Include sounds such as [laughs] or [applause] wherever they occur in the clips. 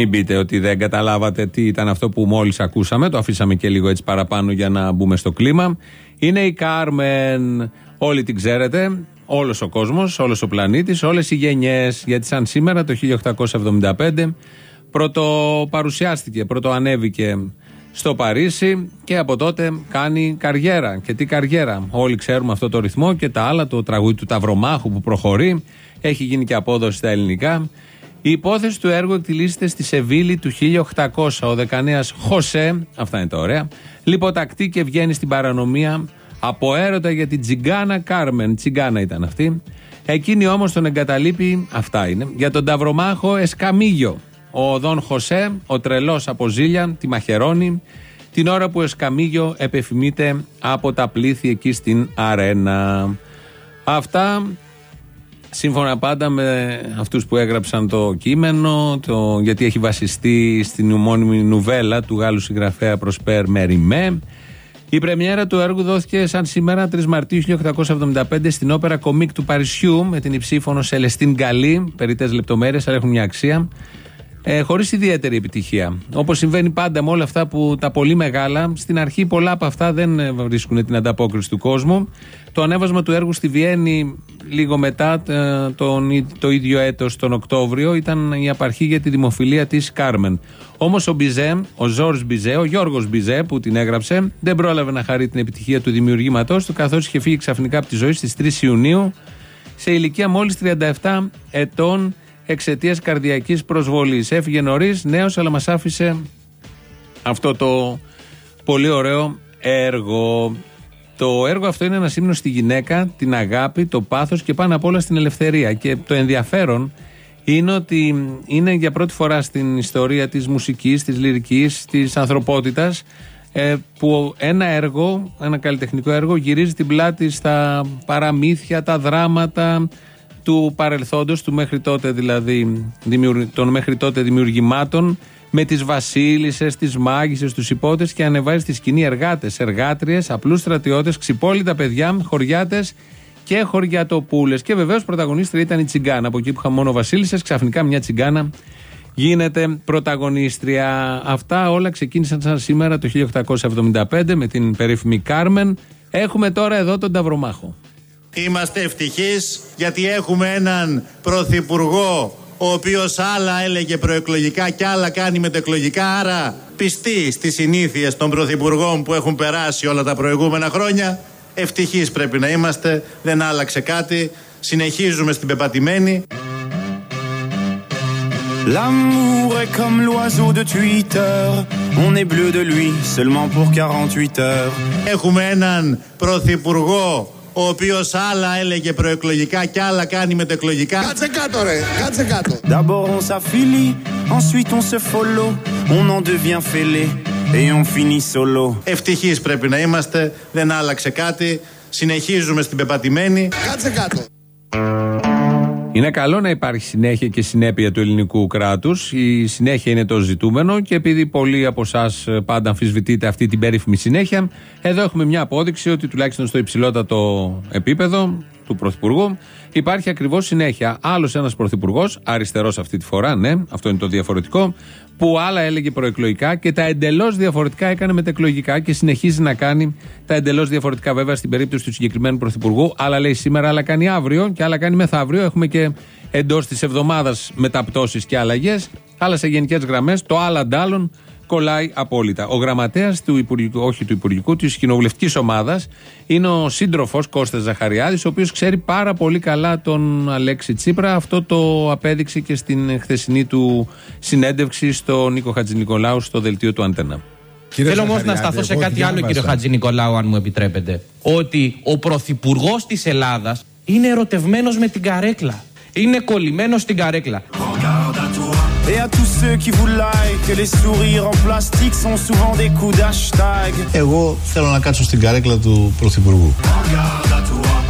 Μην πείτε ότι δεν καταλάβατε τι ήταν αυτό που μόλις ακούσαμε. Το αφήσαμε και λίγο έτσι παραπάνω για να μπούμε στο κλίμα. Είναι η Κάρμεν. Όλοι την ξέρετε. Όλος ο κόσμος, όλος ο πλανήτης, όλες οι γενιές. Γιατί σαν σήμερα το 1875 πρώτο παρουσιάστηκε, πρώτο ανέβηκε στο Παρίσι και από τότε κάνει καριέρα. Και τι καριέρα; Όλοι ξέρουμε αυτό το ρυθμό και τα άλλα, το τραγούδι του Ταυρομάχου που προχωρεί. Έχει γίνει και απόδοση στα ελληνικά. Η υπόθεση του έργου εκτιλήσεται στη Σεβίλη του 1800. Ο δεκανέας Χωσέ, αυτά είναι τα ωραία, λιποτακτεί και βγαίνει στην παρανομία από έρωτα για την Τσιγκάνα Κάρμεν. Τσιγκάνα ήταν αυτή. Εκείνη όμως τον εγκαταλείπει, αυτά είναι, για τον Ταυρομάχο Εσκαμίγιο. Ο Δον Χωσέ, ο τρελός από ζήλια, τη μαχαιρώνει, την ώρα που ο Εσκαμίγιο επεφημείται από τα πλήθη εκεί στην αρένα. Αυτά Σύμφωνα πάντα με αυτούς που έγραψαν το κείμενο, το, γιατί έχει βασιστεί στην ομώνυμη νουβέλα του Γάλλου συγγραφέα Προσπέρ Μεριμέ. Η πρεμιέρα του έργου δόθηκε σαν σήμερα 3 Μαρτίου 1875 στην όπερα Κομίκ του Παρισιού με την υψήφωνο Σελεστίν Γκαλή, περίτες λεπτομέρειες αλλά έχουν μια αξία ε, χωρίς ιδιαίτερη επιτυχία. Όπως συμβαίνει πάντα με όλα αυτά που τα πολύ μεγάλα, στην αρχή πολλά από αυτά δεν ε, βρίσκουν την ανταπόκριση του κόσμου. Το ανέβασμα του έργου στη Βιέννη λίγο μετά ε, τον, το ίδιο έτος τον Οκτώβριο ήταν η απαρχή για τη δημοφιλία της Κάρμεν. Όμως ο Μπιζέ, ο Ζόρς Μπιζέ, ο Γιώργος Μπιζέ που την έγραψε δεν πρόλαβε να χαρεί την επιτυχία του δημιουργήματός του καθώς είχε φύγει ξαφνικά από τη ζωή στις 3 Ιουνίου σε ηλικία μόλις 37 ετών εξαιτίας καρδιακής προσβολής. Έφυγε νωρίς, νέος, αλλά μας άφησε αυτό το πολύ ωραίο έργο. Το έργο αυτό είναι ένα σύμνο στη γυναίκα, την αγάπη, το πάθος και πάνω απ' όλα στην ελευθερία. Και το ενδιαφέρον είναι ότι είναι για πρώτη φορά στην ιστορία της μουσικής, της λυρικής, της ανθρωπότητας ε, που ένα έργο, ένα καλλιτεχνικό έργο γυρίζει την πλάτη στα παραμύθια, τα δράματα, του παρελθόντος, του μέχρι τότε δηλαδή, των μέχρι τότε δημιουργημάτων με τις βασίλισσες, τις μάγισσες, τους υπότες και ανεβάζει στη σκηνή εργάτες, εργάτριες, απλούς στρατιώτες, ξυπόλυτα παιδιά, χωριάτες και χωριατοπούλες. Και βεβαίως πρωταγωνίστρια ήταν η Τσιγκάνα. Από εκεί που είχαμε μόνο βασίλισσες, ξαφνικά μια Τσιγκάνα γίνεται πρωταγωνίστρια. Αυτά όλα ξεκίνησαν σαν σήμερα το 1875 με την περίφημη Κάρμεν. Έχουμε τώρα εδώ τον Ταυρομάχο. Είμαστε ευτυχείς γιατί έχουμε έναν πρωθυπουργό ο οποίος άλλα έλεγε προεκλογικά και άλλα κάνει μετεκλογικά άρα πιστή στις συνήθειες των πρωθυπουργών που έχουν περάσει όλα τα προηγούμενα χρόνια ευτυχείς πρέπει να είμαστε δεν άλλαξε κάτι συνεχίζουμε στην πεπατημένη L'amour est comme l'oiseau de Twitter. On est bleu de lui seulement pour 48 heures. Έχουμε έναν πρωθυπουργό ο οποίος άλλα έλεγε προεκλογικά και άλλα κάνει μετεκλογικά. Κάτσε κάτω, ρε, κάτσε κάτω. D'abord on s'affilie, ensuite on se follow, on en devient fêlé et on finit solo. Ευτυχείς πρέπει να είμαστε, δεν άλλαξε κάτι. Συνεχίζουμε στην πεπατημένη. Κάτσε κάτω. Είναι καλό να υπάρχει συνέχεια και συνέπεια του ελληνικού κράτους. Η συνέχεια είναι το ζητούμενο και επειδή πολλοί από εσάς πάντα αμφισβητείτε αυτή την περίφημη συνέχεια, εδώ έχουμε μια απόδειξη ότι τουλάχιστον στο υψηλότατο επίπεδο του Πρωθυπουργού υπάρχει ακριβώς συνέχεια. Άλλος ένας Πρωθυπουργός, αριστερός αυτή τη φορά, ναι, αυτό είναι το διαφορετικό, που άλλα έλεγε προεκλογικά και τα εντελώς διαφορετικά έκανε μετεκλογικά και συνεχίζει να κάνει τα εντελώς διαφορετικά βέβαια στην περίπτωση του συγκεκριμένου Πρωθυπουργού. Άλλα λέει σήμερα, άλλα κάνει αύριο και άλλα κάνει μεθαύριο. Έχουμε και εντός της εβδομάδας μεταπτώσεις και αλλαγές. Αλλά σε γενικές γραμμές το άλλα αντάλλων κολλάει απόλυτα. Ο γραμματέας του Υπουργικού, όχι του Υπουργικού, της κοινοβουλευτικής ομάδας είναι ο σύντροφος Κώστας Ζαχαριάδης, ο οποίος ξέρει πάρα πολύ καλά τον Αλέξη Τσίπρα. Αυτό το απέδειξε και στην χθεσινή του συνέντευξη στο Νίκο Χατζηνικολάου στο δελτίο του Αντένα. Κύριε Θέλω όμως να σταθώ σε κάτι άλλο, κύριο Χατζη Νικολάου, αν μου επιτρέπετε. Ότι ο πρωθυπουργός της Ελλάδας είναι ερωτευμένος με την καρέκλα. Είναι κολλημένος στην καρέκλα. Et à tous ceux qui vous like, les sourires en plastique sont souvent des coups d'hashtag. Εγώ θέλω να κάτσω στην καρέκλα του Πρωθυπουργού.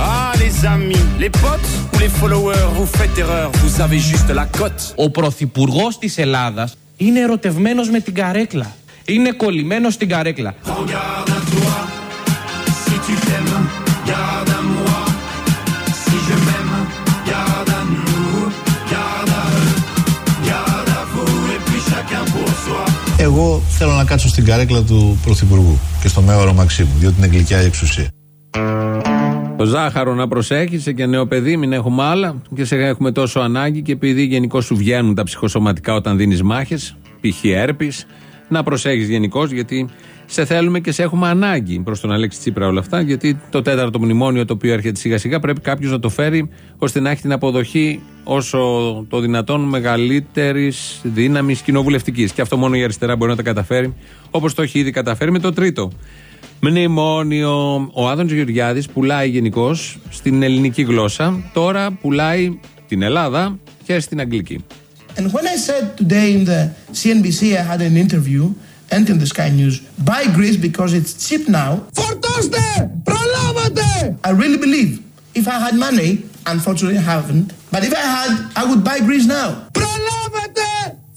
Ah les amis, les potes ou les followers, vous faites erreur, vous avez juste la cote. Ο Πρωθυπουργός της Ελλάδας είναι ερωτευμένος με την καρέκλα. Είναι κολλημένος στην καρέκλα. Regarde Εγώ θέλω να κάτσω στην καρέκλα του Πρωθυπουργού και στο μέωρο Μαξίμου, διότι είναι γλυκιά η εξουσία. Το ζάχαρο να προσέχει, σε και νέο παιδί, μην έχουμε άλλα και σε έχουμε τόσο ανάγκη και επειδή γενικώς σου βγαίνουν τα ψυχοσωματικά όταν δίνεις μάχες, π.χ. έρπης, να προσέχεις γενικώς γιατί σε θέλουμε και σε έχουμε ανάγκη προς τον Αλέξη Τσίπρα όλα αυτά. Γιατί το τέταρτο μνημόνιο το οποίο έρχεται σιγά σιγά πρέπει κάποιος να το φέρει ώστε να έχει την αποδοχή όσο το δυνατόν μεγαλύτερης δύναμης κοινοβουλευτικής. Και αυτό μόνο η αριστερά μπορεί να τα καταφέρει, όπως το έχει ήδη καταφέρει με το τρίτο. Μνημόνιο. Ο Άδων Γεωργιάδης πουλάει γενικώς στην ελληνική γλώσσα. Τώρα πουλάει την Ελλάδα και στην αγγλική. And when I said today in the CNBC, I had an interview and in the Sky News, buy Greece because it's cheap now. Φορτώστε! Προλάβατε! I really believe if I had money, unfortunately I haven't, but if I had, I would buy Greece now. Προλάβατε!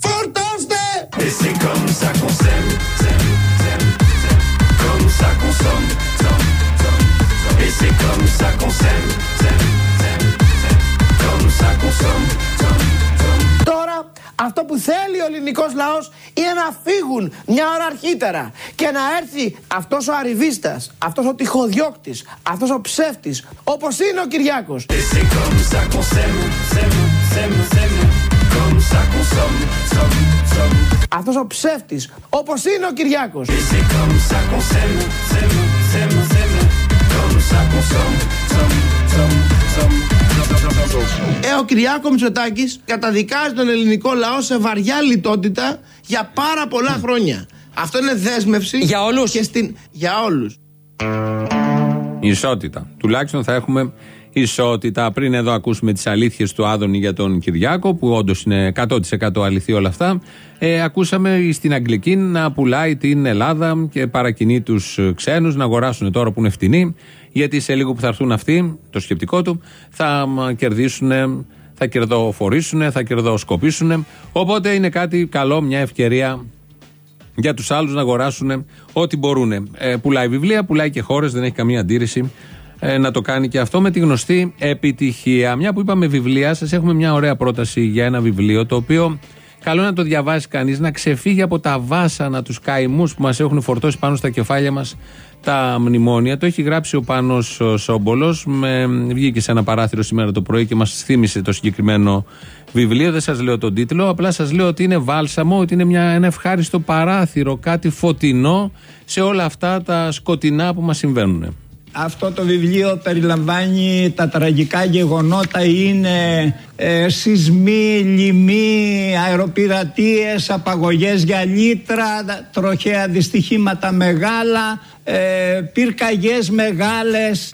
Φορτώστε! Et c'est comme ça qu'on s'aime, s'aime, s'aime, s'aime. Comme ça qu'on somme, somme, somme, somme. Et c'est comme ça qu'on s'aime, s'aime, s'aime, s'aime. Comme ça qu'on somme, somme, somme. Τώρα αυτό που θέλει ο ελληνικός λαός είναι να φύγουν μια ώρα αρχίτερα και να έρθει αυτός ο αριβίστας, αυτός ο τυχοδιώκτης, αυτός ο ψεύτης, όπως είναι ο Κυριάκος. Et c'est comme ça qu'on s'aime, s'aime, s'aime, s'aime. Comme ça qu'on somme, somme, somme. Αυτός ο ψεύτης, όπως είναι ο Κυριάκος. Et c'est comme ça Ε, ο Κυριάκος Μητσοτάκης καταδικάζει τον ελληνικό λαό σε βαριά λιτότητα για πάρα πολλά χρόνια. Αυτό είναι δέσμευση. Για όλους; Και στην... Για όλους. Ισότητα. Τουλάχιστον θα έχουμε ισότητα. Πριν εδώ ακούσουμε τις αλήθειες του Άδωνη για τον Κυριάκο, που όντως είναι 100% αληθή όλα αυτά. Ε, ακούσαμε στην Αγγλική να πουλάει την Ελλάδα και παρακινεί τους ξένους να αγοράσουν τώρα που είναι φτηνοί, γιατί σε λίγο που θα έρθουν αυτοί, το σκεπτικό του, θα μ, κερδίσουν, θα κερδοφορήσουν, θα κερδοσκοπήσουν. Οπότε είναι κάτι καλό, μια ευκαιρία για τους άλλους να αγοράσουν ό,τι μπορούν. Ε, πουλάει βιβλία, πουλάει και χώρες, δεν έχει καμία αντίρρηση ε, να το κάνει και αυτό με τη γνωστή επιτυχία. Μια που είπαμε βιβλία, σας έχουμε μια ωραία πρόταση για ένα βιβλίο το οποίο καλό είναι να το διαβάσει κανείς, να ξεφύγει από τα βάσανα, τους καημούς που μας έχουν φορτώσει πάνω στα κεφάλια μας τα μνημόνια. Το έχει γράψει ο Πάνος Σόμπολος. Βγήκε σε ένα παράθυρο σήμερα το πρωί και μας θύμισε το συγκεκριμένο βιβλίο. Δεν σας λέω τον τίτλο, απλά σας λέω ότι είναι βάλσαμο, ότι είναι μια, ένα ευχάριστο παράθυρο, κάτι φωτεινό σε όλα αυτά τα σκοτεινά που μας συμβαίνουν. Αυτό το βιβλίο περιλαμβάνει τα τραγικά γεγονότα είναι ε, σεισμοί, λοιμοί, αεροπειρατείες, απαγωγές για λίτρα, τροχαία δυστυχήματα μεγάλα, ε, πυρκαγιές μεγάλες.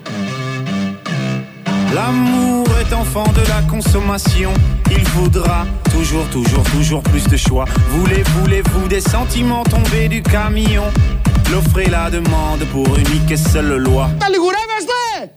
L'amour est enfant de la consommation. Il faudra toujours, toujours, toujours plus de choix. Voulez, voulez-vous des sentiments tombés du camion; L'offre et la demande pour unique et seule loi. Τα λιγουρεύεστε!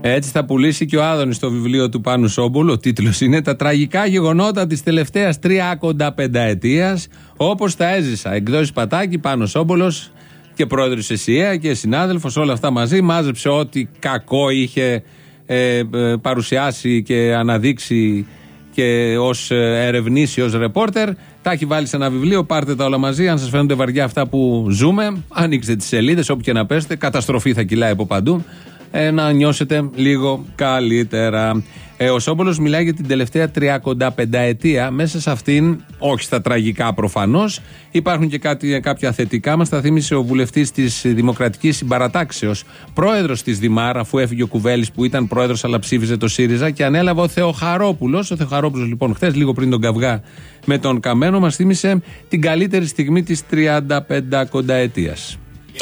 Έτσι θα πουλήσει και ο Άδωνης το βιβλίο του Πάνου Σόμπολου. Ο τίτλος είναι «Τα τραγικά γεγονότα της τελευταίας 35 ετίας όπως τα έζησα». Εκδόσεις Πατάκη, Πάνος Σόμπολος και πρόεδρος ΕΣΥΑ και συνάδελφος όλα αυτά μαζί. Μάζεψε ό,τι κακό είχε ε, ε, παρουσιάσει και αναδείξει και ως ερευνήσει, ως ρεπόρτερ. Τα έχει βάλει σε ένα βιβλίο. Πάρτε τα όλα μαζί. Αν σας φαίνονται βαριά αυτά που ζούμε, ανοίξτε τις σελίδες, όπου και να πέστε. Καταστροφή θα κυλάει από παντού. Ε, να νιώσετε λίγο καλύτερα. Ε, ο Σόμπολο μιλάει για την τελευταία 35 ετία. Μέσα σε αυτήν, όχι στα τραγικά προφανώς, υπάρχουν και κάτι, κάποια θετικά. Μας τα θύμισε ο βουλευτής της Δημοκρατικής Συμπαρατάξεως, πρόεδρος της Δημάρα, αφού έφυγε ο Κουβέλης που ήταν πρόεδρος αλλά ψήφιζε το ΣΥΡΙΖΑ και ανέλαβε ο Θεοχαρόπουλος. Ο Θεοχαρόπουλος, λοιπόν, χθες, λίγο πριν τον καυγά με τον Καμένο, μας θύμισε την καλύτερη στιγμή της 35 κονταετία.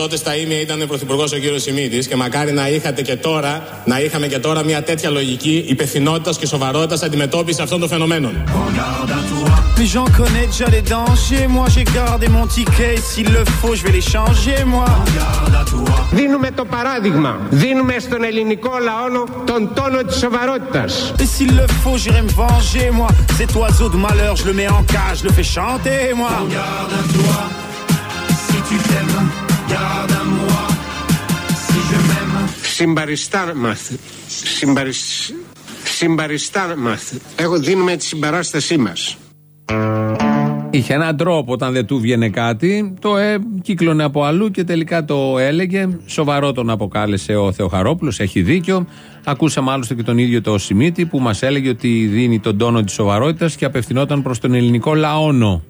Τότε στα ίμια ήταν πρωθυπουργός ο κύριος Σιμίτης και μακάρι να είχατε και τώρα, να είχαμε και τώρα μια τέτοια λογική υπευθυνότητας και σοβαρότητας αντιμετώπισης αυτών των φαινομένων. Mais j'en connais déjà les dangers. Moi j'ai gardé mon ticket. S'il le faut, je vais les changer, moi. Δίνουμε το παράδειγμα. Δίνουμε στον ελληνικό λαό τον τόνο της σοβαρότητας. Et s'il le faut, j'irai me venger, moi. Cet oiseau de malheur, je le mets en cage, je le fais chanter, moi. Garde à toi, si tu t'aimes. Garde à moi, si je m'aime. Συμπαριστά μας. Συμπαρισ... Συμπαριστά μας. Έχω δίνουμε τη συμπαράστασή μας. Η Είχε έναν τρόπο όταν δεν του βγαινε κάτι, το ε, κύκλωνε από αλλού και τελικά το έλεγε. Σοβαρό τον αποκάλεσε ο Θεοχαρόπουλος, έχει δίκιο. Ακούσαμε άλλωστε και τον ίδιο το Σιμίτη που μας έλεγε ότι δίνει τον τόνο της σοβαρότητας και απευθυνόταν προς τον ελληνικό λαόνο.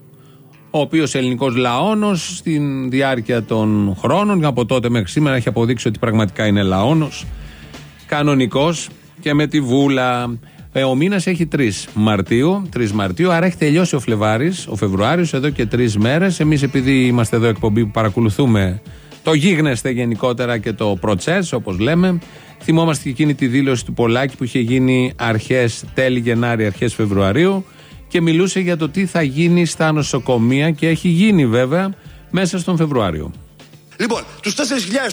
Ο οποίος ελληνικός λαόνος στην διάρκεια των χρόνων, από τότε μέχρι σήμερα, έχει αποδείξει ότι πραγματικά είναι λαόνος. Κανονικός και με τη βούλα. Ε, ο μήνας έχει 3 Μαρτίου, 3 Μαρτίου, άρα έχει τελειώσει ο Φλεβάρης, ο Φεβρουάριος, εδώ και τρεις μέρες. Εμείς, επειδή είμαστε εδώ εκπομπή που παρακολουθούμε το γίγνεσθε γενικότερα και το προτσές, όπως λέμε, θυμόμαστε και εκείνη τη δήλωση του Πολάκη που είχε γίνει αρχές τέλη Γενάρη, αρχές Φεβρουαρίου και μιλούσε για το τι θα γίνει στα νοσοκομεία και έχει γίνει βέβαια μέσα στον Φεβρουάριο. Λοιπόν, τους 4.000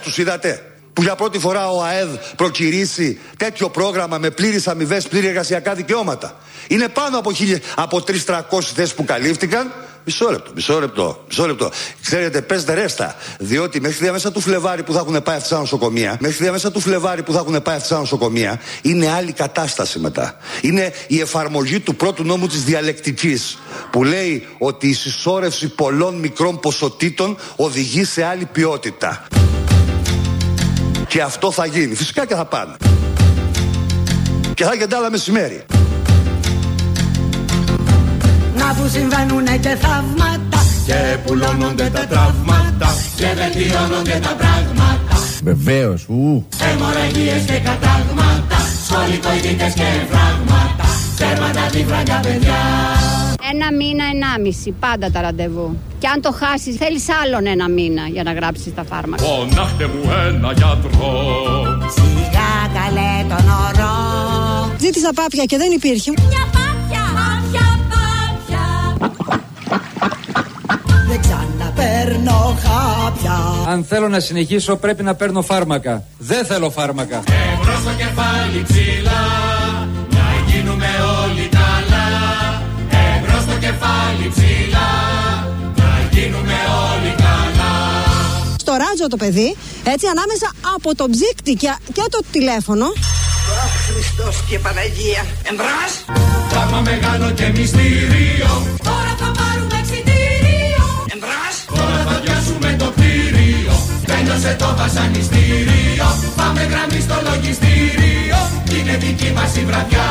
τους είδατε που για πρώτη φορά ο ΑΕΔ προκυρήσει τέτοιο πρόγραμμα με πλήρε αμοιβές, πλήρη εργασιακά δικαιώματα. Είναι πάνω από, χίλια, από 300 θέσεις που καλύφθηκαν. Μισό λεπτό, μισό λεπτό, μισό λεπτό. Ξέρετε, πέστε ρέστα. Διότι μέχρι διάμεσα του Φλεβάρι που θα έχουν πάει αυτά τα νοσοκομεία, μέχρι διάμεσα του Φλεβάρι που θα έχουν πάει αυτά τα νοσοκομεία, είναι άλλη κατάσταση μετά. Είναι η εφαρμογή του πρώτου νόμου της διαλεκτικής, που λέει ότι η συσσόρευση πολλών μικρών ποσοτήτων οδηγεί σε άλλη ποιότητα. Και αυτό θα γίνει. Φυσικά και θα πάνε. Και θα γίνει άλλα μεσημέρι. Να που συμβαίνουνε και θαύματα Και πουλώνονται τα τραύματα Και βελτιώνονται τα πράγματα Βεβαίως, ου. Αιμορραγίες και κατάγματα Σχολικοειδίτες και εμφράγματα Τέρματα τη βράγκα παιδιά Ένα μήνα, ενάμιση, πάντα τα ραντεβού. Και αν το χάσεις, θέλεις άλλον ένα μήνα για να γράψεις τα φάρμακα. Φωνάχτε μου ένα γιατρό Σιγά καλέ τον ορό Ζήτησα πάπια και δεν υπήρχε. Μια πάπια, πάπια, πάπια Δεν ξαναπαίρνω χάπια Αν θέλω να συνεχίσω πρέπει να παίρνω φάρμακα. Δεν θέλω φάρμακα. Εμπρός στο κεφάλι ψηλά Να γίνουμε όλοι καλά Εμπρός στο κεφάλι ψηλά Να γίνουμε όλοι καλά Στο ράτζο το παιδί, έτσι ανάμεσα από το ψύκτη και, και το τηλέφωνο. Χριστός και Παναγία Εμπρός Πράγμα μεγάλο και μυστήριο Τώρα θα πάρουμε εξητήριο Εμπρός Τώρα θα πιάσουμε το κτίριο Τέλειωσε το βασανιστήριο Πάμε γραμμή στο λογιστήριο Είναι δική μας η βραδιά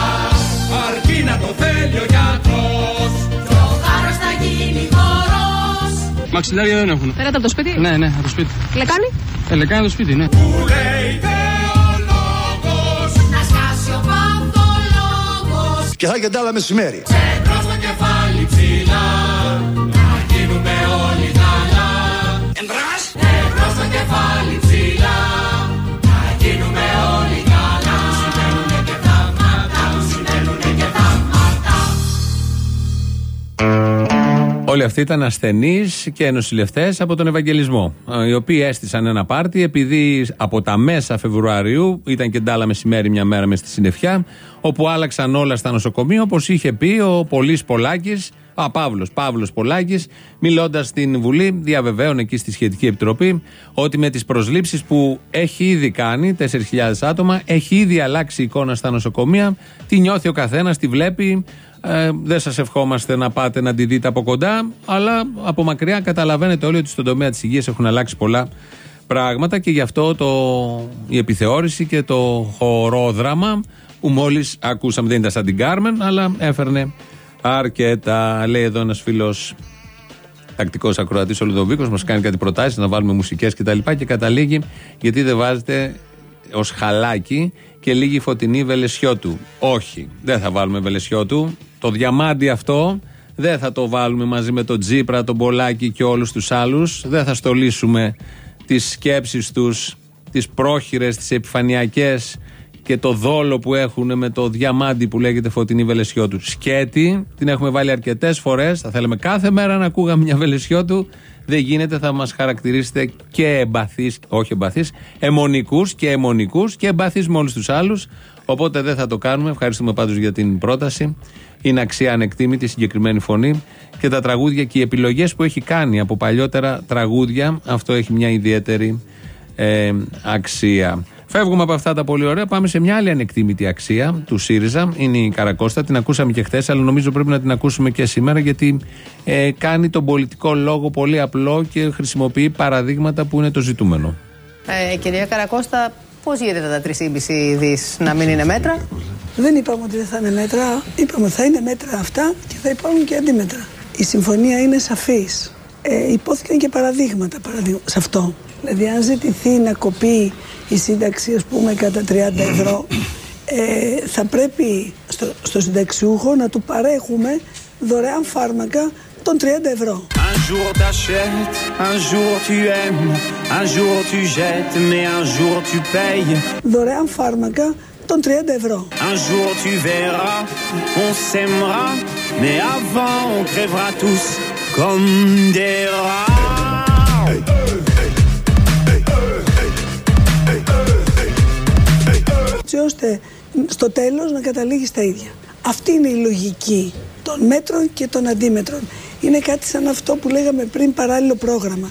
Αρκεί να το θέλει ο γιατρός Και ο χάρος θα γίνει χορός Μαξιλάρια δεν έχουν. Πέρατε από το σπίτι; Ναι, ναι, από το σπίτι. Λεκάνη; Ε, λεκάνη το σπίτι, ναι. Που Και θα γίνει άλλα μεσημέρι. Όλοι αυτοί ήταν ασθενείς και νοσηλευτέ από τον Ευαγγελισμό. ε, Οι οποίοι έστησαν ένα πάρτι επειδή από τα μέσα Φεβρουαρίου ήταν και ντάλα μεσημέρι μια μέρα μες στη συννεφιά, όπου άλλαξαν όλα στα νοσοκομεία, όπως είχε πει ο Πολή Πολάκης, Α, Παύλος, Παύλος Πολάκης, μιλώντας στην Βουλή, διαβεβαίων εκεί στη σχετική επιτροπή, ότι με τις προσλήψεις που έχει ήδη κάνει, 4.000 άτομα, έχει ήδη αλλάξει η εικόνα στα νοσοκομεία. Τη νιώθει ο καθένας, τη βλέπει. Ε, δεν σας ευχόμαστε να πάτε να τη δείτε από κοντά, αλλά από μακριά καταλαβαίνετε όλοι ότι στον τομέα της υγείας έχουν αλλάξει πολλά πράγματα και γι' αυτό το, η επιθεώρηση και το χορόδραμα που μόλις ακούσαμε δεν ήταν σαν την Κάρμεν, αλλά έφερνε αρκετά. Λέει εδώ ένας φίλος τακτικός ακροατής ο Λουδοβίκος, μας κάνει κάτι προτάσεις να βάλουμε μουσικές κτλ. Και, και καταλήγει γιατί δεν βάζετε ως χαλάκι και λίγη φωτεινή βελεσιότου. Όχι, δεν θα βάλουμε βελεσιότου. Το διαμάντι αυτό δεν θα το βάλουμε μαζί με τον Τζίπρα, τον Πολάκη και όλους τους άλλους. Δεν θα στολίσουμε τις σκέψεις τους, τις πρόχειρες, τις επιφανειακές και το δόλο που έχουν με το διαμάντι που λέγεται φωτεινή βελεσιότου. Σκέτη, την έχουμε βάλει αρκετές φορές. Θα θέλαμε κάθε μέρα να ακούγαμε μια βελεσιότου. Δεν γίνεται, θα μας χαρακτηρίσετε και εμπαθείς, όχι εμπαθείς, αιμονικούς και αιμονικούς και εμπαθείς με όλους τους άλλους. Οπότε δεν θα το κάνουμε. Ευχαριστούμε πάντως για την πρόταση. Είναι αξία ανεκτήμητη η συγκεκριμένη φωνή και τα τραγούδια και οι επιλογές που έχει κάνει από παλιότερα τραγούδια. Αυτό έχει μια ιδιαίτερη ε, αξία. Φεύγουμε από αυτά τα πολύ ωραία. Πάμε σε μια άλλη ανεκτήμητη αξία του ΣΥΡΙΖΑ. Είναι η Καρακώστα. Την ακούσαμε και χθες, αλλά νομίζω πρέπει να την ακούσουμε και σήμερα, γιατί ε, κάνει τον πολιτικό λόγο πολύ απλό και χρησιμοποιεί παραδείγματα που είναι το ζητούμενο. Ε, κυρία Καρακώστα, πώς γίνεται τα 3,5 δις να μην είναι μέτρα; Δεν είπαμε ότι δεν θα είναι μέτρα. Είπαμε ότι θα είναι μέτρα αυτά και θα υπάρχουν και αντίμετρα. Η συμφωνία είναι σαφής. Ε, υπόθηκαν και παραδείγματα παραδείγμα, σε αυτό. Δηλαδή, αν ζητηθεί να κοπεί η σύνταξη, ας πούμε, κατά 30 ευρώ, ε, θα πρέπει στο, στο συνταξιούχο να του παρέχουμε δωρεάν φάρμακα των 30 ευρώ. Un jour t'achètes, un jour tu aimes, un jour tu jettes, mais un jour tu payes. Δωρεάν φάρμακα των 30 ευρώ. Un jour tu verras, on s'aimera, mais avant on crèvera tous comme des rats. Έτσι ώστε στο τέλος να καταλήγεις στα ίδια. Αυτή είναι η λογική των μέτρων και των αντίμετρων. Είναι κάτι σαν αυτό που λέγαμε πριν παράλληλο πρόγραμμα.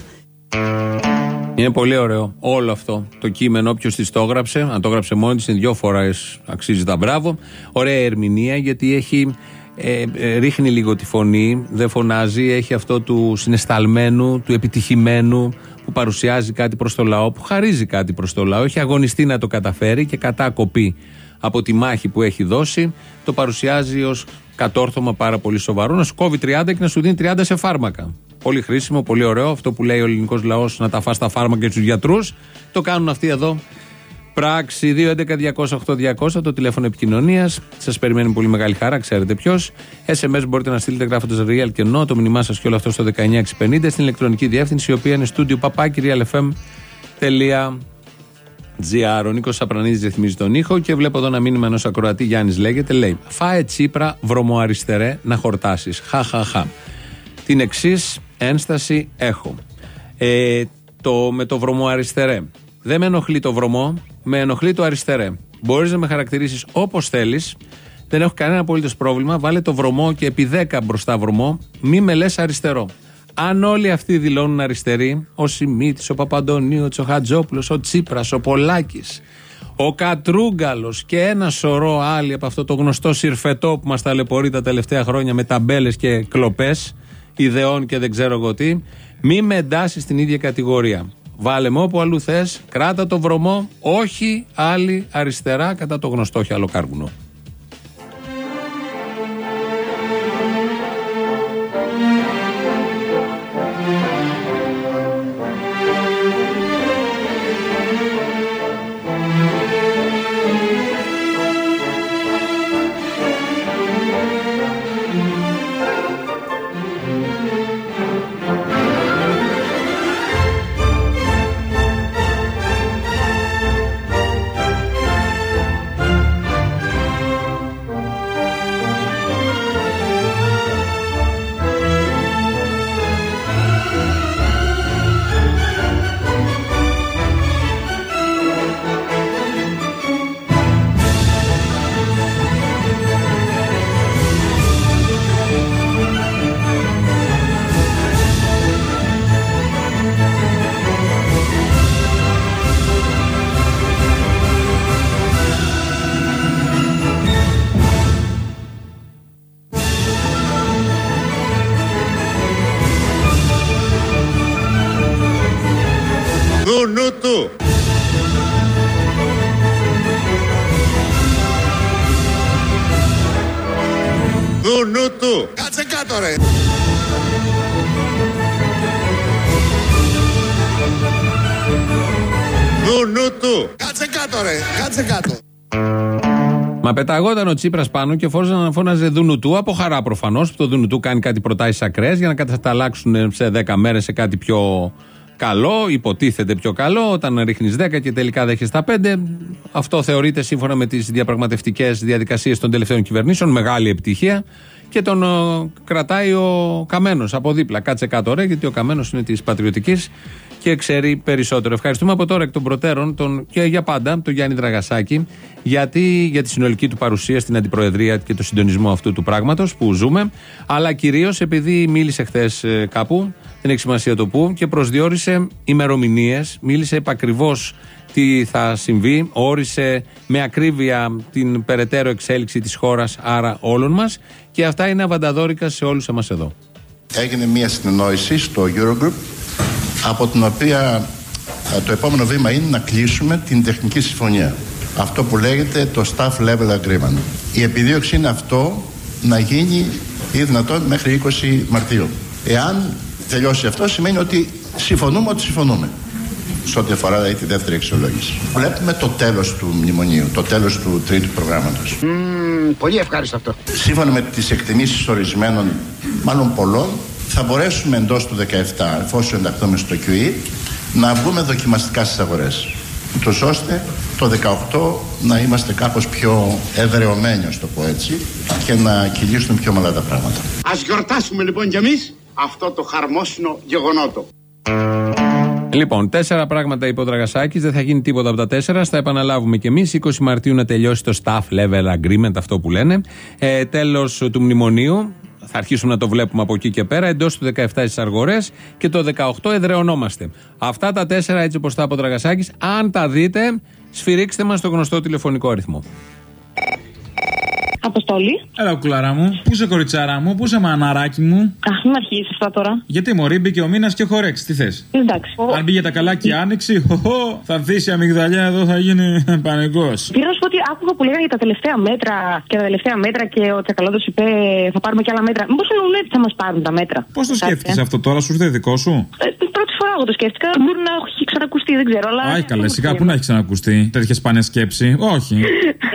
Είναι πολύ ωραίο όλο αυτό το κείμενο. Όποιος της το έγραψε, αν το έγραψε μόνη της, δύο φορές αξίζει τα μπράβο. Ωραία ερμηνεία γιατί έχει. Ε, ε, ρίχνει λίγο τη φωνή, δεν φωνάζει, έχει αυτό του συνεσταλμένου, του επιτυχημένου, που παρουσιάζει κάτι προς το λαό, που χαρίζει κάτι προς το λαό, έχει αγωνιστεί να το καταφέρει και κατά κοπή από τη μάχη που έχει δώσει, το παρουσιάζει ως κατόρθωμα πάρα πολύ σοβαρό, να σου κόβει 30 και να σου δίνει 30 σε φάρμακα. Πολύ χρήσιμο, πολύ ωραίο. Αυτό που λέει ο ελληνικός λαός να τα φας τα φάρμακα και τους γιατρούς. Το κάνουν αυτοί εδώ. Πράξη 211-208-200 το τηλέφωνο επικοινωνίας. Σας περιμένει πολύ μεγάλη χαρά, ξέρετε ποιος. SMS μπορείτε να στείλετε γράφοντας real και no, το μήνυμά σας και όλο αυτό στο 19650 στην ηλεκτρονική διεύθυνση, η οποία είναι στούντιο παπάκι realfm.gr. Ο Νίκος Σαπρανίδης ρυθμίζει τον ήχο και βλέπω εδώ ένα μήνυμα ενός ακροατή Γιάννης λέγεται. Λέει: Φάε τσίπρα βρωμοαριστερέ να χορτάσεις. Χαχαχα. Την εξής ένσταση έχω. Ε, το, με το βρωμοαριστερέ. Δεν με ενοχλεί το βρωμό, με ενοχλεί το αριστερέ. Μπορείς να με χαρακτηρίσεις όπως θέλεις. Δεν έχω κανένα απολύτως πρόβλημα. Βάλε το βρωμό και επί 10 μπροστά βρωμό. Μη με λες αριστερό. Αν όλοι αυτοί δηλώνουν αριστεροί, ο Σιμίτης, ο Παπαντονίου, ο Χατζόπουλος, ο Τσίπρας, ο Πολάκης, ο Κατρούγκαλος και ένα σωρό άλλοι από αυτό το γνωστό συρφετό που μας ταλαιπωρεί τα τελευταία χρόνια με ταμπέλες και κλοπές, ιδεών και δεν ξέρω εγώ τι, μη με εντάσσει στην ίδια κατηγορία. Βάλε με όπου αλλού θες, κράτα το βρωμό, όχι άλλη αριστερά κατά το γνωστό χιαλοκάρβουνο. Δου νου του. Κάτσε κάτω ρε. Δου νου του. Κάτσε κάτω ρε. Κάτσε κάτω. Μα πεταγόταν ο Τσίπρας πάνω και φόρζαν να φώναζε Δουνουτού από χαρά προφανώς. Που το Δουνουτού κάνει κάτι προτάσεις ακραίες για να κατασταλάξουν σε 10 μέρες σε κάτι πιο καλό, υποτίθεται πιο καλό. Όταν ρίχνεις 10 και τελικά δέχεσαι τα 5, αυτό θεωρείται σύμφωνα με τις διαπραγματευτικές διαδικασίες των τελευταίων κυβερνήσεων μεγάλη επιτυχία. Και τον ε, κρατάει ο Καμένος από δίπλα. Κάτσε κάτω, ρε, γιατί ο Καμένος είναι της πατριωτικής και ξέρει περισσότερο. Ευχαριστούμε από τώρα εκ των προτέρων τον, και για πάντα τον Γιάννη Δραγασάκη γιατί, για τη συνολική του παρουσία στην Αντιπροεδρία και το συντονισμό αυτού του πράγματος που ζούμε. Αλλά κυρίως επειδή μίλησε χθες κάπου, δεν έχει σημασία το πού, και προσδιορίσε ημερομηνίες, μίλησε επακριβώς τι θα συμβεί. Όρισε με ακρίβεια την περαιτέρω εξέλιξη της χώρας, άρα όλων μας. Και αυτά είναι αβανταδόρικα σε όλους εμάς εδώ. Έγινε μια συνεννόηση στο Eurogroup από την οποία ε, το επόμενο βήμα είναι να κλείσουμε την τεχνική συμφωνία. Αυτό που λέγεται το Staff Level Agreement. Η επιδίωξη είναι αυτό να γίνει ή δυνατόν μέχρι 20 Μαρτίου. Εάν τελειώσει αυτό σημαίνει ότι συμφωνούμε ότι συμφωνούμε σε ό,τι αφορά δηλαδή, τη δεύτερη αξιολόγηση. Βλέπουμε το τέλος του μνημονίου, το τέλος του τρίτου προγράμματος. πολύ ευχάριστο αυτό. Σύμφωνα με τις εκτιμήσεις ορισμένων, μάλλον πολλών, θα μπορέσουμε εντός του 17, εφόσον ενταχθούμε στο QE, να βγούμε δοκιμαστικά στις αγορές. Ούτως ώστε το 18 να είμαστε κάπως πιο εδρεωμένοι, ας το πω έτσι, και να κυλήσουν πιο μαλά τα πράγματα. Ας γιορτάσουμε λοιπόν κι εμείς αυτό το χαρμόσυνο γεγονότο. Λοιπόν, τέσσερα πράγματα είπε ο Δραγασάκης. Δεν θα γίνει τίποτα από τα τέσσερα. Θα επαναλάβουμε κι εμείς. 20 Μαρτίου να τελειώσει το staff level agreement, αυτό που λένε. Ε, Τέλος του μνημονίου. Θα αρχίσουμε να το βλέπουμε από εκεί και πέρα. Εντός του 17 στις αγορέ και το 18 εδρεωνόμαστε. Αυτά τα τέσσερα, έτσι όπως τα είπε ο Δραγασάκης, αν τα δείτε, σφυρίξτε μας στο γνωστό τηλεφωνικό αριθμό. Αποστολή. Έλα, κουκλαρά μου. Πού είσαι κοριτσάρα μου, πού είσαι μαναράκι μου; Αχ, μην αρχίσεις αυτά τώρα. Γιατί μωρή μπήκε ο μήνας και χορέξει, τι θες; Εντάξει. Αν πήγε τα καλά και η άνοιξη, χωχώ, θα δει η αμυγδαλιά εδώ, θα γίνει πανικός. Πήρα να σου πω ότι άκουγα που λέγανε για τα τελευταία μέτρα και τα τελευταία μέτρα και ο Τσακαλώτος είπε θα πάρουμε και άλλα μέτρα. Μήπως εννοούν ότι θα μας πάρουν τα μέτρα. Πώς το σκέφτηκες αυτό τώρα, σου ήρθε δικό σου; Ε, πρώτη φορά εγώ το σκέφτηκα. Μπορεί να έχει ξανακουστεί, δεν ξέρω. Αλλά... Άι καλέ, σιγά που να έχει ξανακουστεί τέτοια σπάνια σκέψη. Όχι.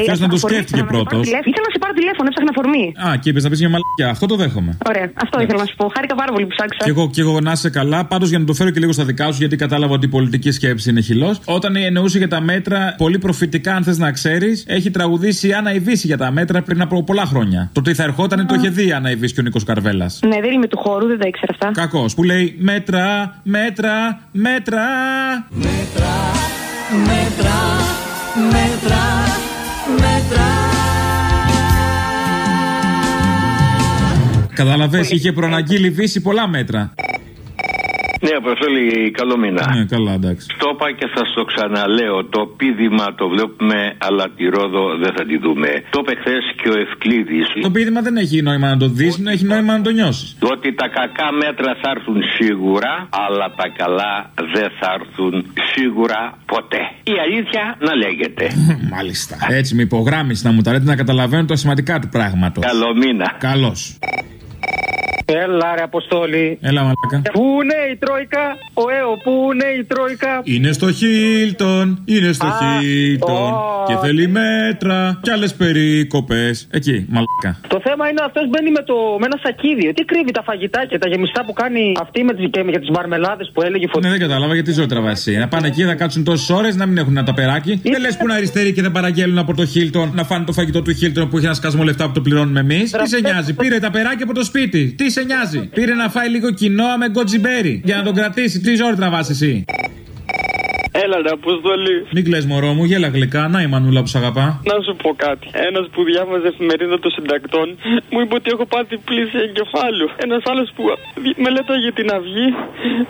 Ποιο να το σκέφτηκε πρώτος. Ήθελα να σε πάρω τηλέφωνο, έψαχνα φορμή. Α, και είπες να πεις μια μαλακιά. Αυτό το δέχομαι. Ωραία, αυτό ήθελα να σου πω. Χάρηκα πάρα πολύ που ψάξα. Και εγώ, και εγώ να είσαι καλά. Πάντως για να το φέρω και λίγο στα δικά σου, γιατί κατάλαβα ότι η πολιτική σκέψη είναι χυλός. Όταν εννοούσε για τα μέτρα, πολύ προφητικά, αν θες να ξέρεις, έχει τραγουδήσει η Άννα Ιβύση για τα μέτρα πριν από πολλά χρόνια. Το τι θα ερχόταν το είχε δει η Άννα Ιβύση και ο Νίκος Καρβέλας. Ναι, δεν είμαι του χώρου, δεν τα ήξερα αυτά. Κακός που λέει μέτρα, μέτρα, μέτρα. Μέτρα, μέτρα, μέτρα, μέτρα. Κατάλαβες, είχε προαναγγείλει Βύση πολλά μέτρα. Ναι, Αποστόλη, καλό μήνα. Ναι, καλά, εντάξει. Το είπα και θα στο ξαναλέω. Το πίδημα το βλέπουμε, αλλά τη Ρόδο δεν θα τη δούμε. Το είπε χθες και ο Ευκλήδης. Το πείδημα δεν έχει νόημα να το δεις, έχει νόημα να το νιώσεις. Ότι τα κακά μέτρα θα έρθουν σίγουρα, αλλά τα καλά δεν θα έρθουν σίγουρα ποτέ. Η αλήθεια να λέγεται. [laughs] Μάλιστα. Έτσι με υπογράμμιση να μου τα λέτε να καταλαβαίνω τα σημαντικά του πράγματος. Καλό μήνα. Καλώς. Έλα ρε Αποστόλη. Έλα μαλάκα. Πού είναι η Τρόικα, ο ΕΟ, πού είναι η Τρόικα; Είναι στο Χίλτον, είναι στο Α, Χίλτον. ω. Και θέλει μέτρα και άλλες περίκοπες. Εκεί, μαλάκα. Το θέμα είναι αυτός μπαίνει με, το, με ένα σακίδιο. Τι κρύβει τα φαγητά και τα γεμιστά που κάνει αυτή με τις, και για τις μαρμελάδες που έλεγε Ναι, δεν κατάλαβα γιατί ζωή τραβά εσύ. Να πάνε εκεί, θα κάτσουν τόσες ώρες να μην έχουν ένα ταπεράκι. Δεν λες που είναι αριστεροί και δεν παραγγέλνουν από το Χίλτον να φάνε το φαγητό του Χίλτον που έχει ένα σκασμό λεφτά που το πληρώνουμε εμείς. Τι σε νοιάζει, πήρε ταπεράκι από το σπίτι. Τι σε νοιάζει. Πήρε να φάει λίγο κοινό με γκοτζιμπέρι για να τον κρατήσει. Τι ώρα τραβά εσύ. Έλα ρε Αποστολή. Μην κλε μωρό μου, γέλα γλυκά. Να η μανούλα που σ' αγαπά. Να σου πω κάτι. Ένας που διάβαζε εφημερίδα των συντακτών μου είπε ότι έχω πάθει πλήση εγκεφάλου. Ένας άλλος που μελέταγε την αυγή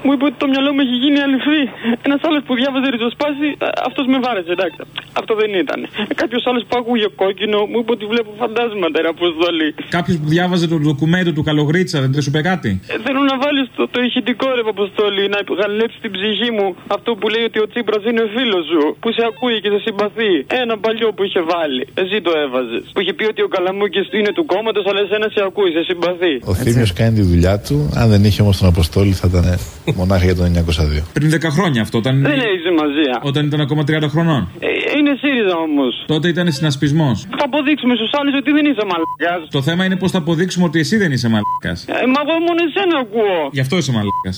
μου είπε ότι το μυαλό μου έχει γίνει αληθή. Ένας άλλος που διάβαζε ριζοσπάση, αυτός με βάρεσε, εντάξει. Αυτό δεν ήταν. Κάποιος άλλος που άκουγε κόκκινο μου είπε ότι βλέπω φαντάσματα, ρε Αποστολή. Κάποιος που διάβαζε το ντοκουμέντο του Καλογρίτσα δεν σου είπε κάτι; Ε, Θέλω να βάλεις το, το ηχητικό ρε Αποστολή, να γαλέψει την ψυχή μου αυτό που λέει ότι ο Τσίπρας είναι φίλος σου, που σε ακούει και σε συμπαθεί. Ένα παλιό που είχε βάλει. Εσύ το έβαζες. Που είχε πει ότι ο Καλαμούκης είναι του κόμματος, αλλά εσένα σε ακούει, σε συμπαθεί. Ο Θήμιος κάνει τη δουλειά του. Αν δεν είχε όμως τον Αποστόλη, θα ήταν μονάχα για τον 1902. Πριν 10 χρόνια αυτό ήταν. Δεν έχει σημασία. Όταν ήταν ακόμα 30 χρονών. Ε, είναι ΣΥΡΙΖΑ όμως. Τότε ήταν συνασπισμός. Θα αποδείξουμε στους άλλους ότι δεν είσαι μαλακάς. Το θέμα είναι πώς θα αποδείξουμε ότι εσύ δεν είσαι μαλάκα. Ε, μα εγώ μόνο εσένα ακούω. Γι' αυτό είσαι μαλάκα.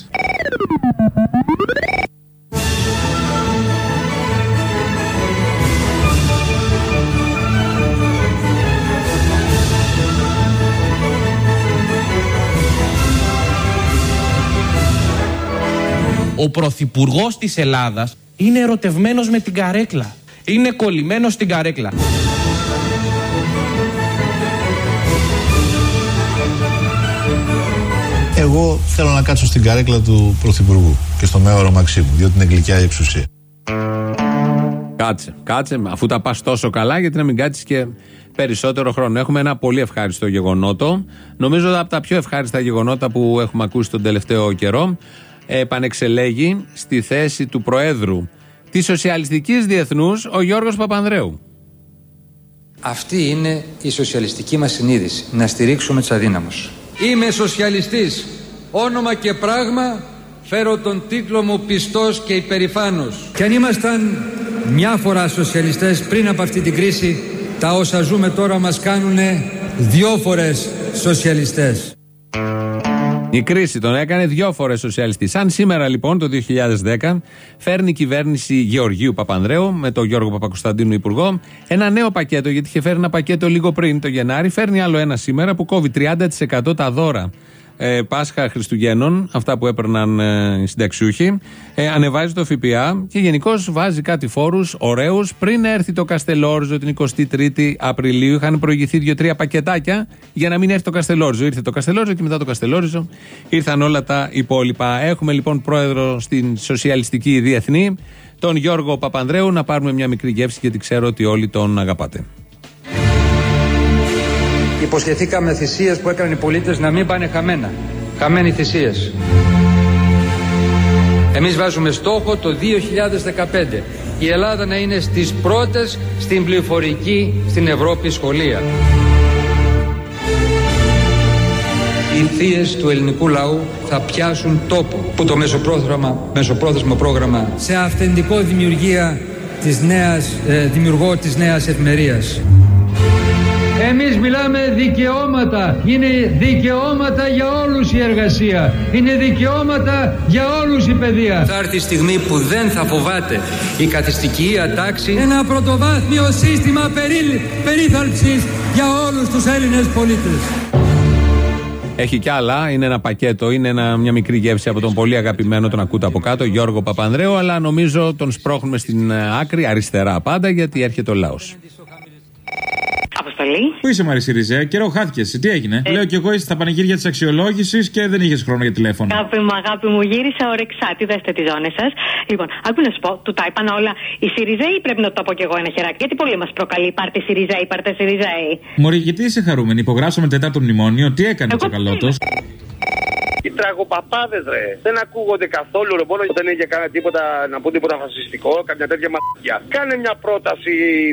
Ο πρωθυπουργός της Ελλάδας είναι ερωτευμένος με την καρέκλα. Είναι κολλημένος στην καρέκλα. Εγώ θέλω να κάτσω στην καρέκλα του Πρωθυπουργού και στο μέωρο Μαξίμου, διότι είναι γλυκιά η εξουσία. Κάτσε, κάτσε, αφού τα πας τόσο καλά, γιατί να μην κάτσεις και περισσότερο χρόνο. Έχουμε ένα πολύ ευχάριστο γεγονότο. Νομίζω από τα πιο ευχάριστα γεγονότα που έχουμε ακούσει τον τελευταίο καιρό. Επανεξελέγει στη θέση του Προέδρου της Σοσιαλιστικής Διεθνούς ο Γιώργος Παπανδρέου. Αυτή είναι η σοσιαλιστική μας συνείδηση. Να στηρίξουμε τους αδύναμους. Είμαι σοσιαλιστής. Όνομα και πράγμα φέρω τον τίτλο μου πιστός και υπερηφάνος. Και αν ήμασταν μια φορά σοσιαλιστές πριν από αυτή την κρίση, τα όσα ζούμε τώρα μας κάνουν δυο φορές σοσιαλιστές. Η κρίση τον έκανε δυο φορές σοσιαλιστή. Σαν σήμερα λοιπόν το 2010 φέρνει η κυβέρνηση Γεωργίου Παπανδρέου με τον Γιώργο Παπακοσταντίνου Υπουργό ένα νέο πακέτο, γιατί είχε φέρει ένα πακέτο λίγο πριν το Γενάρη. Φέρνει άλλο ένα σήμερα που κόβει 30% τα δώρα ε, Πάσχα Χριστουγέννων, αυτά που έπαιρναν ε, οι συνταξιούχοι, ε, ανεβάζει το ΦΠΑ και γενικώς βάζει κάτι φόρους ωραίους. Πριν έρθει το Καστελόριζο την 23η Απριλίου, είχαν προηγηθεί δύο-τρία πακετάκια για να μην έρθει το Καστελόριζο. Ήρθε το Καστελόριζο και μετά το Καστελόριζο ήρθαν όλα τα υπόλοιπα. Έχουμε λοιπόν πρόεδρο στην Σοσιαλιστική Διεθνή, τον Γιώργο Παπανδρέου, να πάρουμε μια μικρή γεύση γιατί ξέρω ότι όλοι τον αγαπάτε. Υποσχεθήκαμε θυσίες που έκαναν οι πολίτες να μην πάνε χαμένα. Χαμένοι θυσίες. Εμείς βάζουμε στόχο το 2015 η Ελλάδα να είναι στις πρώτες στην πληροφορική στην Ευρώπη σχολεία. Οι θείες του ελληνικού λαού θα πιάσουν τόπο που το μεσοπρόθεσμο, μεσοπρόθεσμο πρόγραμμα σε αυθεντικό δημιουργία της νέας, ε, δημιουργό της νέας ευημερίας. Εμείς μιλάμε δικαιώματα. Είναι δικαιώματα για όλους η εργασία. Είναι δικαιώματα για όλους η παιδεία. Θα έρθει η στιγμή που δεν θα φοβάται η καθιστική ατάξη ένα πρωτοβάθμιο σύστημα περί, περίθαλψης για όλους τους Έλληνες πολίτες. Έχει κι άλλα, είναι ένα πακέτο, είναι ένα, μια μικρή γεύση από τον πολύ αγαπημένο, τον ακούτε από κάτω, Γιώργο Παπανδρέου, αλλά νομίζω τον σπρώχνουμε στην ε, άκρη, αριστερά πάντα, γιατί έρχεται ο λαός. Αποστολή. Πού είσαι Μαρίση Ριζέ, καιρό χάθηκε. Τι έγινε; Λέω κι εγώ είσαι στα πανηγύρια της αξιολόγησης και δεν είχες χρόνο για τηλέφωνο. Αγάπη μου, αγάπη μου, γύρισα ορεξά. Τι δέστε τις ζώνες σας. Λοιπόν, άκου να σου πω, του τα είπαν όλα οι Σιριζέοι ή πρέπει να το πω κι εγώ ένα χεράκι; Γιατί πολύ μας προκαλεί. Πάρτε Σιριζέοι, πάρτε Σιριζέοι. Μωρή, γιατί είσαι χαρούμενη; Υπογράψαμε τέταρτο μνημόνιο. Τι έκανε ο Τσακαλώτο. Οι τραγοπαπάδες, ρε. Δεν ακούγονται καθόλου, ρε. Μόνος δεν έχει κανένα τίποτα να πούν τίποτα φασιστικό, καμιά τέτοια μαγιά. Κάνε μια πρόταση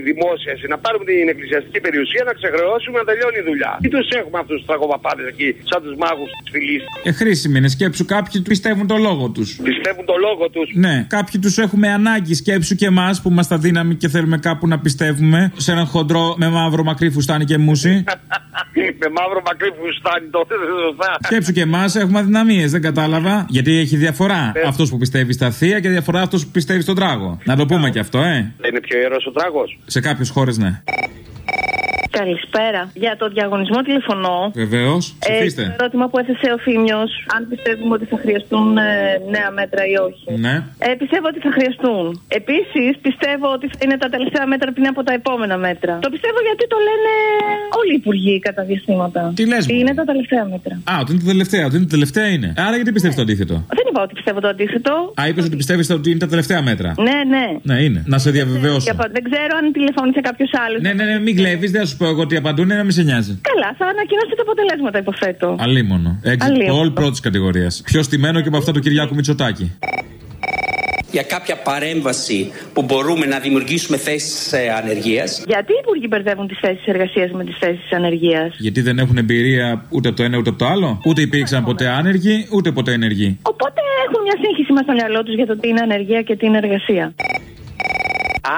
δημόσια να πάρουμε την εκκλησιαστική περιουσία, να ξεχρεώσουμε να τελειώνει η δουλειά. Τι τους έχουμε αυτούς τους τραγοπαπάδες εκεί, σαν τους μάγους της φυλής; Ε, χρήσιμη είναι. Σκέψου κάποιοι πιστεύουν το λόγο τους. Πιστεύουν το λόγο τους; Ναι, κάποιοι τους έχουμε ανάγκη. Σκέψου και εμάς που είμαστε αδύναμοι και θέλουμε κάπου να πιστεύουμε. Σε έναν χοντρό με μαύρο μακρύ φουστάνι και μουσι. [laughs] Με μαύρο μακρύ φουστάνι, το θες σωστά. Σκέψου και εμάς έχουμε αδυναμίε, δεν κατάλαβα. Γιατί έχει διαφορά Ε. αυτός που πιστεύει στα θεία και διαφορά αυτός που πιστεύει στον τράγο. Να το πούμε και αυτό, ε. Δεν είναι πιο ιερός ο τράγος. Σε κάποιες χώρες ναι. Καλησπέρα. Για το διαγωνισμό τηλεφωνώ. Βεβαίως. Ε, Ψηφίστε. το ερώτημα που έθεσε ο Φίμιο, αν πιστεύουμε ότι θα χρειαστούν ε, νέα μέτρα ή όχι. Ναι. Ε, πιστεύω ότι θα χρειαστούν. Επίσης, πιστεύω ότι θα είναι τα τελευταία μέτρα πριν από τα επόμενα μέτρα. Το πιστεύω γιατί το λένε όλοι οι υπουργοί κατά διαστήματα. Τι λες, μου; Είναι τα τελευταία μέτρα. Α, ότι είναι το τελευταίο, ότι είναι το τελευταίο είναι. Άρα γιατί πιστεύεις το αντίθετο; Δεν είπα ότι πιστεύω το αντίθετο. Α, είπες ότι πιστεύεις ότι είναι τα τελευταία μέτρα. Ναι, ναι. Ναι, είναι. Να σε διαβεβαιώσω. Για πα- Δεν ξέρω αν τηλεφώνησε κάποιος άλλος. Ναι, ναι, ναι, μην κλέβεις, δεν θα σου πω εγώ τι απαντούν, να μην σε νοιάζει. Καλά, θα ανακοινώσετε τα αποτελέσματα, υποθέτω. Αλίμονο. Exit Αλίμονο. poll πρώτης κατηγορίας. Πιο στημένο και από αυτό του Κυριάκου Μητσοτάκη. για κάποια παρέμβαση που μπορούμε να δημιουργήσουμε θέσεις ε, ανεργίας. Γιατί οι υπουργοί μπερδεύουν τις θέσεις εργασίας με τις θέσεις ανεργίας; Γιατί δεν έχουν εμπειρία ούτε από το ένα ούτε από το άλλο; Ούτε υπήρξαν ποτέ άνεργοι, ούτε ποτέ ενεργοί. Οπότε έχουν μια σύγχυση μας στο μυαλό τους για το τι είναι ανεργία και τι είναι εργασία.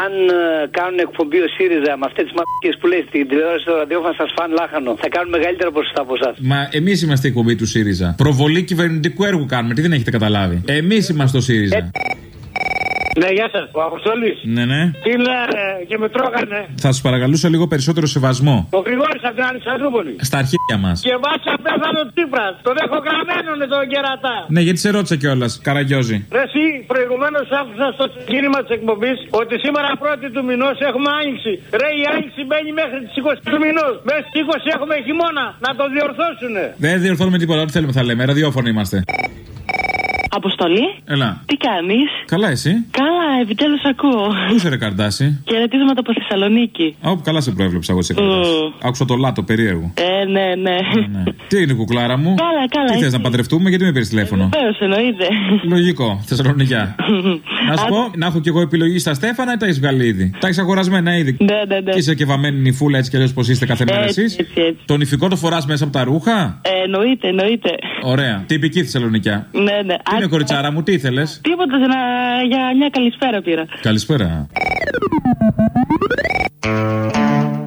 Αν ε, κάνουν εκπομπή ο ΣΥΡΙΖΑ με αυτές τις μαλακίες που λέει στην τηλεόραση στο ραδιόφωνο, σας φαν λάχανο. Θα κάνουν μεγαλύτερα ποσοστά από εσάς. Μα εμείς είμαστε η εκπομπή του ΣΥΡΙΖΑ. Προβολή κυβερνητικού έργου κάνουμε. Τι δεν έχετε καταλάβει. Εμείς είμαστε το ΣΥΡΙΖΑ. Ναι, γεια σας. Ο Αποστολή. Ναι, ναι. Τι λένε και με τρώγανε. Θα σας παρακαλούσα λίγο περισσότερο σεβασμό. Ο Γρηγόρης από την Αλεξανδρούπολη. Στα αρχίδια μας. Και μάτσα πέθανε ο Τσίπρα. Τον έχω γραμμένο τον κερατά. Ναι, γιατί σε ρώτησα κιόλας, Καραγκιόζη. Ρε εσύ, προηγουμένως άκουσα στο κίνημα της εκπομπής ότι σήμερα πρώτη του μηνός έχουμε άνοιξη. Ρε η άνοιξη μπαίνει μέχρι τις 20 του μηνός. Μέχρι τις 20 έχουμε χειμώνα. Να το διορθώσουνε. Δεν διορθώνουμε τίποτα. Ό,τι θέλουμε θα λέμε. Ραδιόφωνο είμαστε. Αποστολή, Έλα. τι κάνεις; Καλά, εσύ. Καλά, επιτέλους ακούω. Πού είσαι ρε Καρδάση; Χαιρετίσματα από Θεσσαλονίκη. Α, όπου καλά σε προέβλεψα εγώ σε Καρδάση. Άκουσα το λάτο περίεργο. Ε, ναι, ναι. Τι είναι κουκλάρα μου; Καλά, καλά, Τι θες εσύ. να παντρευτούμε, γιατί με πήρες τηλέφωνο; Βεβαίως, εννοείται. Λογικό, Θεσσαλονικιά. Να σου πω, να έχω κι εγώ επιλογή στα Στέφανα ή τα έχεις βγάλει ήδη; Τα έχεις αγορασμένα ήδη; Ναι, ναι, ναι. Και είσαι και βαμμένη νυφούλα έτσι κι αλλιώς πώ είστε κάθε μέρα Έτσι, εσείς; έτσι, έτσι. Το νηφικό το φοράς μέσα από τα ρούχα; Ε, εννοείται, εννοείται. Ωραία. Τυπική Θεσσαλονικιά. Ναι, ναι. Τι είναι κοριτσάρα μου, τι ήθελες; Τίποτα σε να- για μια καλησπέρα πήρα. Καλησπέρα.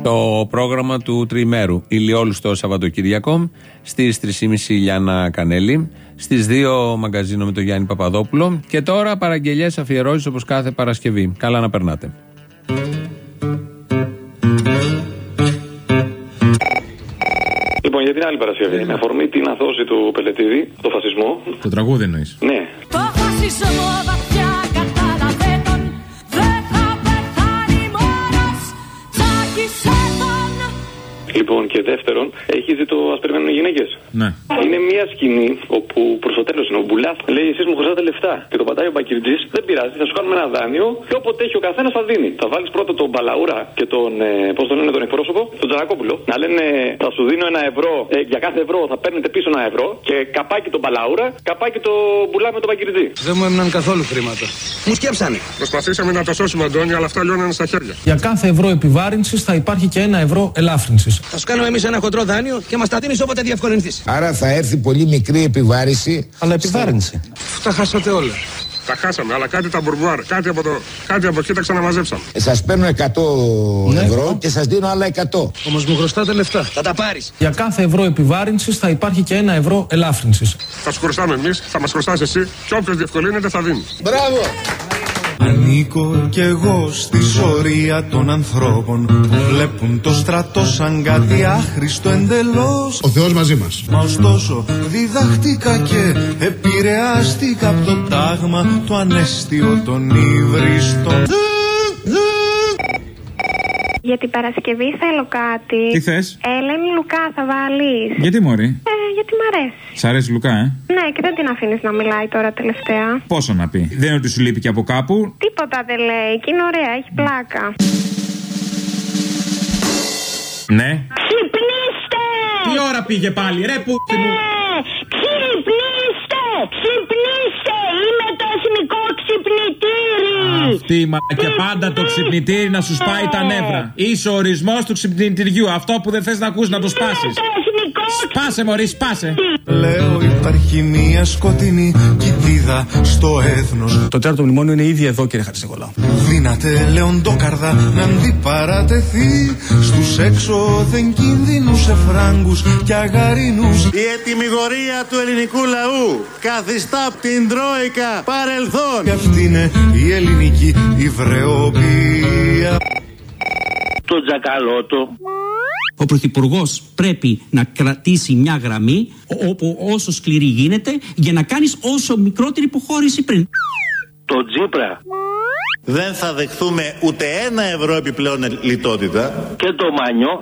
Το πρόγραμμα του τριημέρου. Ηλιόλουστο Σαββατοκύριακο στις 3.30 Λιάννα Κανέλη. Στις 2 μαγκαζίνο με τον Γιάννη Παπαδόπουλο. Και τώρα παραγγελίε αφιερώσεις όπως κάθε Παρασκευή. Καλά να περνάτε. Λοιπόν, για την άλλη Παρασκευή, με αφορμή την αθώση του Πελετήδη, το φασισμό. Το τραγούδι εννοείς. Ναι, Το φασισμό λοιπόν, και δεύτερον, έχει δει το Α περιμένουν οι γυναίκες. Ναι. Είναι μια σκηνή όπου προς το τέλος είναι ο Μπουλάς λέει: Εσείς μου χρωστάτε λεφτά. Και το πατάει ο Μπακυρτζής, δεν πειράζει, θα σου κάνουμε ένα δάνειο και όποτε έχει ο καθένας θα δίνει. Θα βάλεις πρώτα τον Μπαλαούρα και τον. Ε, Πώς τον λένε τον εκπρόσωπο, τον Τζανακόπουλο. Να λένε: Θα σου δίνω ένα ευρώ, ε, για κάθε ευρώ θα παίρνετε πίσω ένα ευρώ και καπάκι τον Μπαλαούρα, καπάκι το Μπουλά με τον Μπακυρτζή. Δεν μου έμειναν καθόλου χρήματα. Μου σκέψανε; Προσπαθήσαμε να το σώσουμε, Αντώνη, αλλά αυτά λιώνανε στα χέρια. Για κάθε ευρώ επιβάρυνσης θα υπάρχει και ένα ευρώ ελάφρυνσης. Θα σου κάνουμε εμείς ένα χοντρό δάνειο και μας τα δίνεις όποτε διευκολυνθείς. Άρα θα έρθει πολύ μικρή επιβάρηση. Αλλά επιβάρυνση. Τα χάσατε όλα. Τα χάσαμε, αλλά κάτι τα μπουρμπουάρ, κάτι από, το, κάτι από εκεί τα ξαναμαζέψαμε. Σας παίρνω 100 ευρώ και σας δίνω άλλα 100. Όμως μου χρωστάτε λεφτά. Θα τα πάρεις. Για κάθε ευρώ επιβάρυνσης θα υπάρχει και ένα ευρώ ελάφρυνσης. Θα σου χρωστάμε εμείς, θα μας χρωστάς εσύ και όποιος διευκολύνεται θα δίνει. Μπράβο! Ανήκω κι εγώ στη σωρία των ανθρώπων που βλέπουν το στρατό σαν κάτι άχρηστο εντελώς Ο Θεός μαζί μας. Μα ωστόσο διδαχτήκα και επηρεάστηκα από το τάγμα το ανέστιο των υβριστών Για την Παρασκευή θέλω κάτι. Τι θες, Έλενη Λουκά θα βάλεις. γιατί μωρή; Ε, γιατί μ' αρέσει. Σ' αρέσει Λουκά, ε; Ναι, και δεν την αφήνεις να μιλάει τώρα τελευταία. Πόσο να πει; Δεν είναι ότι σου λείπει και από κάπου; Τίποτα δεν λέει. Και είναι ωραία, έχει πλάκα. Ναι. Ξυπνήστε! Τι ώρα πήγε πάλι, ρε που. Ε, ξυπνήστε! Ξυπνήστε! Είμαι το εθνικό ξυπνητήρι! Αυτή η μα... και πάντα το ξυπνητήρι να σου σπάει τα νεύρα. Είσαι ο ορισμός του ξυπνητηριού. Αυτό που δεν θες να ακούς να το σπάσεις. Σπάσε, Μωρή, σπάσε. Λέω υπάρχει μια σκοτεινή κοιτίδα στο έθνος Το τέταρτο μνημόνιο είναι ήδη εδώ, κύριε Χατζηγολάου. Δύναται λεοντόκαρδα να αντιπαρατεθεί Στους έξω δεν κινδύνους εφράγκους και αγαρινούς Η ετοιμιγορία του ελληνικού λαού καθιστά απ' την Τρόικα παρελθόν. Και αυτή είναι η ελληνική υβρεοπία Το τζακαλώτο. Ο Πρωθυπουργός πρέπει να κρατήσει μια γραμμή όπου όσο σκληρή γίνεται για να κάνεις όσο μικρότερη υποχώρηση πριν. Το Τζίπρα. Δεν θα δεχθούμε ούτε ένα ευρώ επιπλέον λιτότητα. Και το Μάνιο.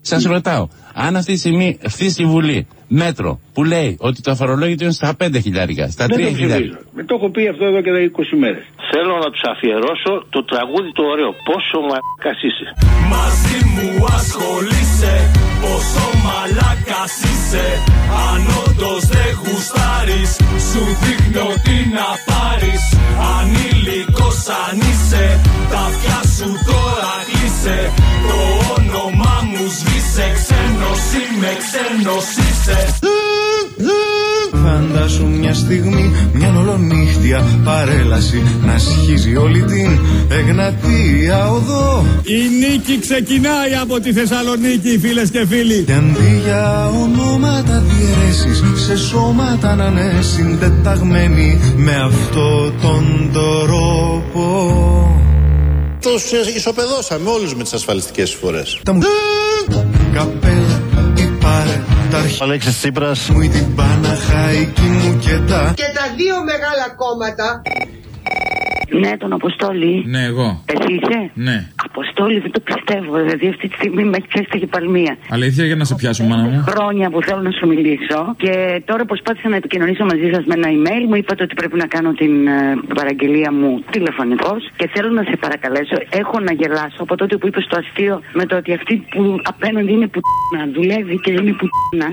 Σας ρωτάω, αν αυτή τη στιγμή φτύσει η Βουλή μέτρο που λέει ότι το αφορολόγητο είναι στα 5 χιλιάρικα, στα 3 Δεν το χιλιάρικα. ψηφίζω. Με το έχω πει αυτό εδώ και 20 μέρες. Θέλω να τους αφιερώσω το τραγούδι το ωραίο. Πόσο μαλάκας είσαι. Μαζί μου ασχολείσαι Πόσο μαλάκας είσαι Αν όντως δεν γουστάρεις Σου δείχνω τι να πάρεις Ανήλικος αν είσαι Τα αυτιά σου τώρα κλείσε Το όνομά μου σβήσε. Ξένος είμαι, ξένος είσαι. Φαντάσου μια στιγμή, μια ολονύχτια παρέλαση να σχίζει όλη την Εγνατία οδό. Η νίκη ξεκινάει από τη Θεσσαλονίκη, φίλες και φίλοι. Και αντί για ονόματα διαιρέσεις σε σώματα να είναι συντεταγμένοι με αυτό τον τρόπο Τους ισοπεδώσαμε όλους με τις ασφαλιστικές εισφορές. Τα μου καπέλα η πάρε τα αρχή Αλέξης Τσίπρας. Μου ή την Παναχαϊκή μου και τα Και τα δύο μεγάλα κόμματα Ναι, τον Αποστόλη. Ναι, εγώ. Εσύ είσαι; Ναι. Αποστόλη Αποστόλη, δεν το πιστεύω. Δηλαδή αυτή τη στιγμή με έχεις πιάσει τα κεφαλμία. Αλήθεια για να σε πιάσω, μάνα μου. Χρόνια που θέλω να σου μιλήσω και τώρα προσπάθησα να επικοινωνήσω μαζί σας με ένα email. Μου είπατε ότι πρέπει να κάνω την ε, παραγγελία μου τηλεφωνικώ και θέλω να σε παρακαλέσω. Έχω να γελάσω από τότε που είπες το αστείο με το ότι αυτή που απέναντι είναι που δουλεύει και είναι που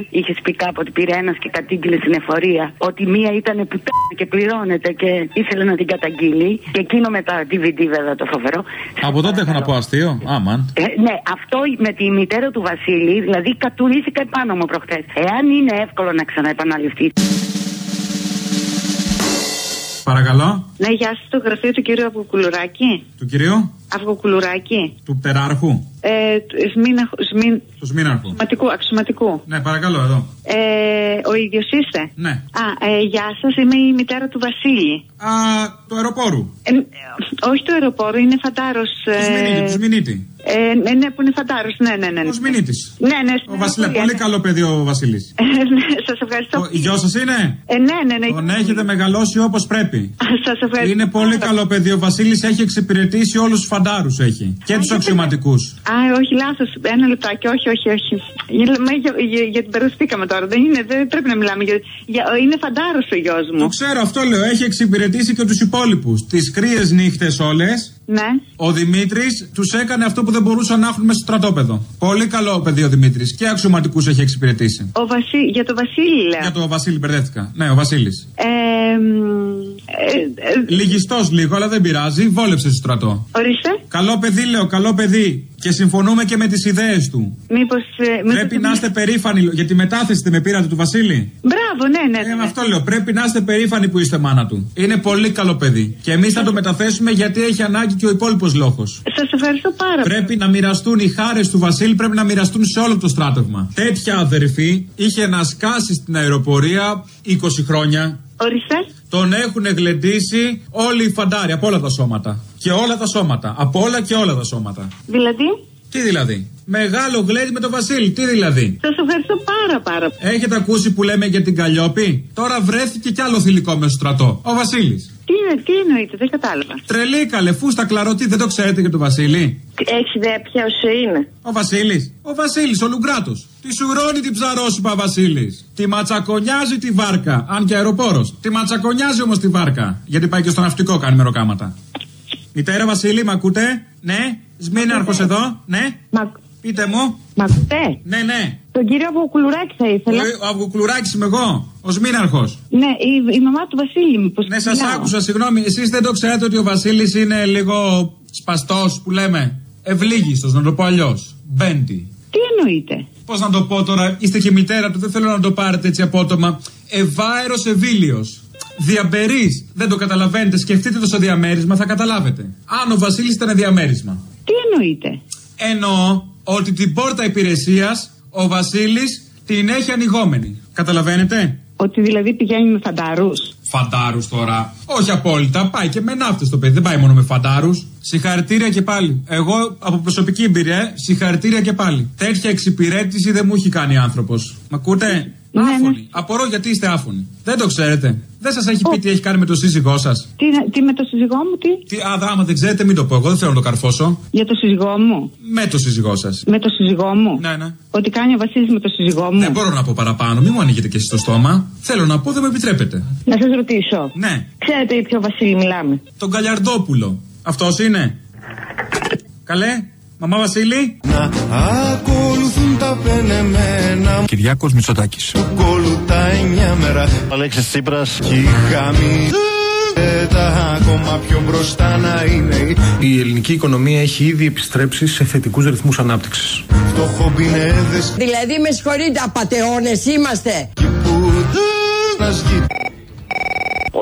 Είχες πει κάποτε ότι πήρε ένας και κατήγγειλε στην εφορία ότι μία ήταν που και πληρώνεται και ήθελε να την καταγγείλει. Και εκείνο με τα DVD βέβαια το φοβερό. Από τότε έχω να πω αστείο. Άμαν. Ε, ναι, αυτό με τη μητέρα του Βασίλη, δηλαδή κατουρίστηκα επάνω μου προχθέ. Εάν είναι εύκολο να ξαναεπαναληφθεί. Παρακαλώ. Ναι, γεια σας, το γραφείο του κύριου Αυγοκουλουράκη. Του κυρίου. Αυγοκουλουράκη. Του πτεράρχου. Ε, του- Σμίνα, σμίν, Του Σμήναρχου. αξιωματικού, αξιωματικού. Ναι, παρακαλώ εδώ. Ε, ο ίδιος είστε; Ναι. Α, ε, γεια σας, είμαι η μητέρα του Βασίλη. Α, του αεροπόρου. Ε, ε, όχι του αεροπόρου, είναι φαντάρος. Του Σμινίτη, του Σμινίτη. Ε, ναι, ναι, που είναι φαντάρος. Ναι, ναι, ναι. ναι. Ο Σμινίτη. Ναι, ναι, Ο Βασίλη, πολύ καλό παιδί ο Βασίλης. Σας ευχαριστώ. Η γιο σας είναι; Ε, ναι, ναι, ναι. Τον έχετε μεγαλώσει όπως πρέπει. Σας ευχαριστώ. Είναι πολύ καλό παιδί. Ο Βασίλης έχει εξυπηρετήσει όλους τους φαντάρους έχει. Και τους αξιωματικούς. Α, όχι, λάθος. Ένα λεπτάκι, όχι, όχι, όχι. Για, μα, για, για, για την μπερδευτήκαμε τώρα. Δεν, είναι, δεν πρέπει να μιλάμε. Για, για, είναι φαντάρος ο γιος μου. Το ξέρω, αυτό λέω. Έχει εξυπηρετήσει και τους υπόλοιπους. Τις κρύες νύχτες όλες. Ναι. Ο Δημήτρης τους έκανε αυτό που δεν μπορούσαν να έχουν μέσα στο στρατόπεδο. Πολύ καλό παιδί ο Δημήτρης. Και αξιωματικούς έχει εξυπηρετήσει. Ο Βασί... Για το Βασίλη, λέω. Για το Βασίλη μπερδεύτηκα. Ναι, ο Βασίλης. Ε, μ, ε, ε, Λυγιστός λίγο, αλλά δεν πειράζει. Βόλεψε στο στρατό. ορίστε. Καλό παιδί, λέω, καλό παιδί. Και συμφωνούμε και με τις ιδέες του. Μήπως... ε, μήπως- Πρέπει να είστε περήφανοι. Για τη μετάθεση δεν με πήρατε του Βασίλη. Μπράβο, ναι, ναι. Ε, με αυτό λέω. Πρέπει να είστε περήφανοι που είστε μάνα του. Είναι πολύ καλό παιδί. Και εμείς θα το μεταθέσουμε γιατί έχει ανάγκη και ο υπόλοιπος λόγο. Σας ευχαριστώ πάρα πολύ. Πρέπει να μοιραστούν οι χάρες του Βασίλη, πρέπει να μοιραστούν σε όλο το στράτευμα. Τέτοια αδερφή είχε να σκάσει στην αεροπορία 20 χρόνια. Ορίστε. Τον έχουν γλεντήσει όλοι οι φαντάροι από όλα τα σώματα. Και όλα τα σώματα. Από όλα και όλα τα σώματα. Δηλαδή, Τι δηλαδή; Μεγάλο γλέντι με τον Βασίλη. Τι δηλαδή; σας ευχαριστώ πάρα πάρα πολύ. Έχετε ακούσει που λέμε για την Καλλιόπη; Τώρα βρέθηκε κι άλλο θηλυκό με στο στρατό. Ο Βασίλης. Τι, είναι, τι εννοείτε, δεν κατάλαβα. Τρελή καλέ, φούστα κλαρωτή, δεν το ξέρετε για τον Βασίλη; Έχεις ιδέα ποιος είναι; Ο Βασίλης. Ο Βασίλης, ο Λουγκράτος. Τη σουρώνει την ψαρόσουπα Βασίλης. Τη ματσακονιάζει τη βάρκα. Αν και αεροπόρος. Τη ματσακονιάζει όμως τη βάρκα. Γιατί πάει και στο ναυτικό κάνει μεροκάματα. Μητέρα Βασίλη, μ' ακούτε; Ναι; Σμήναρχο εδώ. Ναι; Πείτε μου. Μ' ακούτε; Ναι, ναι. Τον κύριο Αυγοκουλουράκη θα ήθελα. Ο Αυγοκλουράκη είμαι εγώ. Ο Σμήναρχο. Ναι, η, η μαμά του Βασίλη, μήπως. Ναι, σας άκουσα, συγγνώμη. Εσείς δεν το ξέρετε ότι ο Βασίλης είναι λίγο σπαστός που λέμε. Ευλίγιστος, να το πω αλλιώς. Μπέντι. Τι εννοείτε; Πώς να το πω τώρα, είστε και μητέρα του, δεν θέλω να το πάρετε έτσι απότομα. Ευάερος ευήλιος. Διαμπερής. Δεν το καταλαβαίνετε, σκεφτείτε το στο διαμέρισμα, θα καταλάβετε. Αν ο Βασίλης ήταν διαμέρισμα. Τι εννοείτε; Εννοώ ότι την πόρτα υπηρεσίας ο Βασίλης την έχει ανοιγόμενη. Καταλαβαίνετε; Ότι δηλαδή πηγαίνει με φαντάρους. Φαντάρους τώρα. Όχι απόλυτα. Πάει και με ναύτες το παιδί. Δεν πάει μόνο με φαντάρους. Συγχαρητήρια και πάλι. Εγώ από προσωπική εμπειρία, ε, συγχαρητήρια και πάλι. Τέτοια εξυπηρέτηση δεν μου έχει κάνει άνθρωπος. Μ' ακούτε; Άφωνοι. Απορώ γιατί είστε άφωνοι. Δεν το ξέρετε. Δεν σας έχει πει τι έχει κάνει με το σύζυγό σας. Τι, τι με το σύζυγό μου, τι; Τι, α, άμα δεν ξέρετε, μην το πω. Εγώ δεν θέλω να το καρφώσω. Για το σύζυγό μου; Με το σύζυγό σας. Με το σύζυγό μου; Ναι, ναι. Ότι κάνει ο Βασίλης με το σύζυγό μου; Δεν μπορώ να πω παραπάνω. Μην μου ανοίγετε και εσείς το στόμα. Θέλω να πω, δεν μου επιτρέπετε. Να σας ρωτήσω. Ναι. Ξέρετε για ποιο Βασίλη μιλάμε; Τον Καλιαρντόπουλο. Αυτός είναι. Καλέ, μαμά Βασίλη. Να ακολουθούν τα πενεμένα Κυριάκος Μητσοτάκης. Κόλου τα εννιά μέρα Αλέξης Τσίπρας Κι χαμή τα ακόμα πιο μπροστά να είναι Η ελληνική οικονομία έχει ήδη επιστρέψει σε θετικούς ρυθμούς ανάπτυξης. Φτωχομπινέδες Δηλαδή με συγχωρείτε, απατεώνες είμαστε. που να σγεί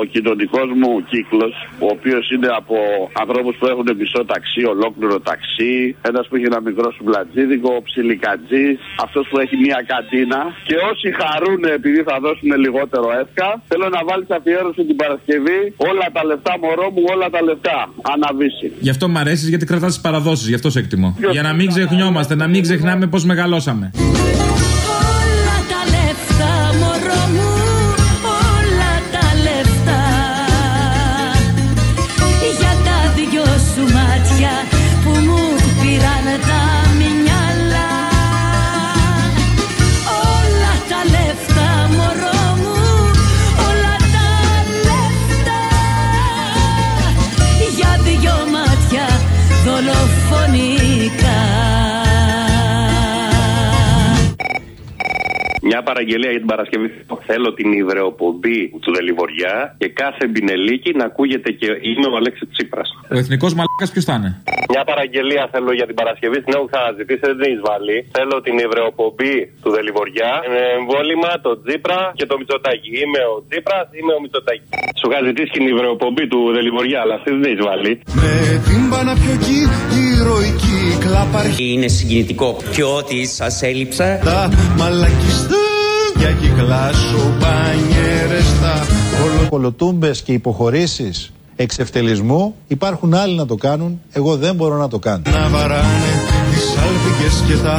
Ο κοινωνικός μου κύκλος, ο οποίος είναι από ανθρώπους που έχουν μισό ταξί, ολόκληρο ταξί, ένας που έχει ένα μικρό σουμπλατζίδικο, ο ψιλικατζής, αυτός που έχει μία καντίνα. Και όσοι χαρούν επειδή θα δώσουν λιγότερο εύκα, θέλω να βάλεις αφιέρωση την Παρασκευή όλα τα λεφτά, μωρό μου, όλα τα λεφτά. Αναβήσει. Γι' αυτό μ' αρέσεις γιατί κρατάς τις παραδόσεις, γι' αυτό σε εκτιμώ. Για να μην ξεχνιόμαστε, να μην ξεχνάμε πώς μεγαλώσαμε. Όλα τα λεφτά, μωρό μου, Μια παραγγελία για την Παρασκευή. Θέλω την υδρεοπομπή του Δελιβοριά και κάθε μπινελίκι να ακούγεται και είμαι ο Αλέξης Τσίπρας. Ο εθνικός μαλάκας ποιος θα είναι; Μια παραγγελία θέλω για την Παρασκευή. Την έχω ξαναζητήσει, δεν την έχεις βάλει. Θέλω την υδρεοπομπή του Δελιβοριά. Ε, Εμβόλυμα, το Τσίπρα και το Μητσοτάκι. Είμαι ο Τσίπρας, είμαι ο Μητσοτάκι. Σου είχα ζητήσει την υδρεοπομπή του Δελιβοριά, αλλά αυτή δεν την έχεις βάλει. Με την Παναπιοκή ηρωική κλαπαρχή Είναι συγκινητικό. Και ό,τι σας έλειψε. Τα μαλακιστά για κυκλάσω μπανιέρες τα Κολοτούμπες και υποχωρήσεις εξευτελισμού υπάρχουν άλλοι να το κάνουν, εγώ δεν μπορώ να το κάνω. να βαράνε τις άλπικες και τα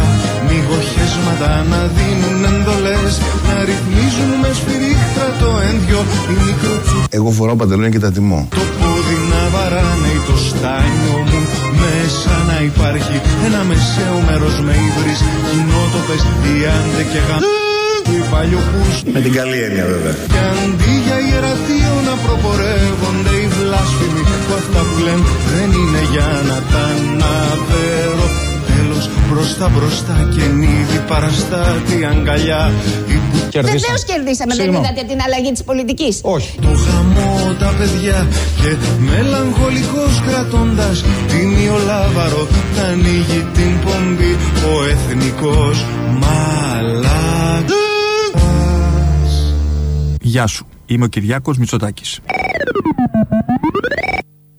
μυγοχέσματα να δίνουν εντολές να ρυθμίζουν με σφυρίχτρα το ένδιο οι μικροτσου Εγώ φοράω παντελόνια και τα τιμώ. το πόδι να βαράνε το στάνιο μου μέσα να υπάρχει ένα μεσαίο μέρος με ύβρις κοινότοπες διάντε και γα... οι παλιοπούς Με την καλή έννοια βέβαια. και αντί για ιερατείο να προπορεύονται οι βλάσφημοι που αυτά που λένε δεν είναι για να τα αναφέρω Τέλος μπροστά μπροστά και νύδι παραστάτη αγκαλιά η που Βεβαίως κερδίσαμε, δεν είδατε την αλλαγή της πολιτικής. Όχι. το χαμό τα παιδιά και μελαγχολικός κρατώντας τιμιολάβαρο θα ανοίγει την πομπή ο εθνικός μαλάκας Γεια σου. Είμαι ο Κυριάκος Μητσοτάκης.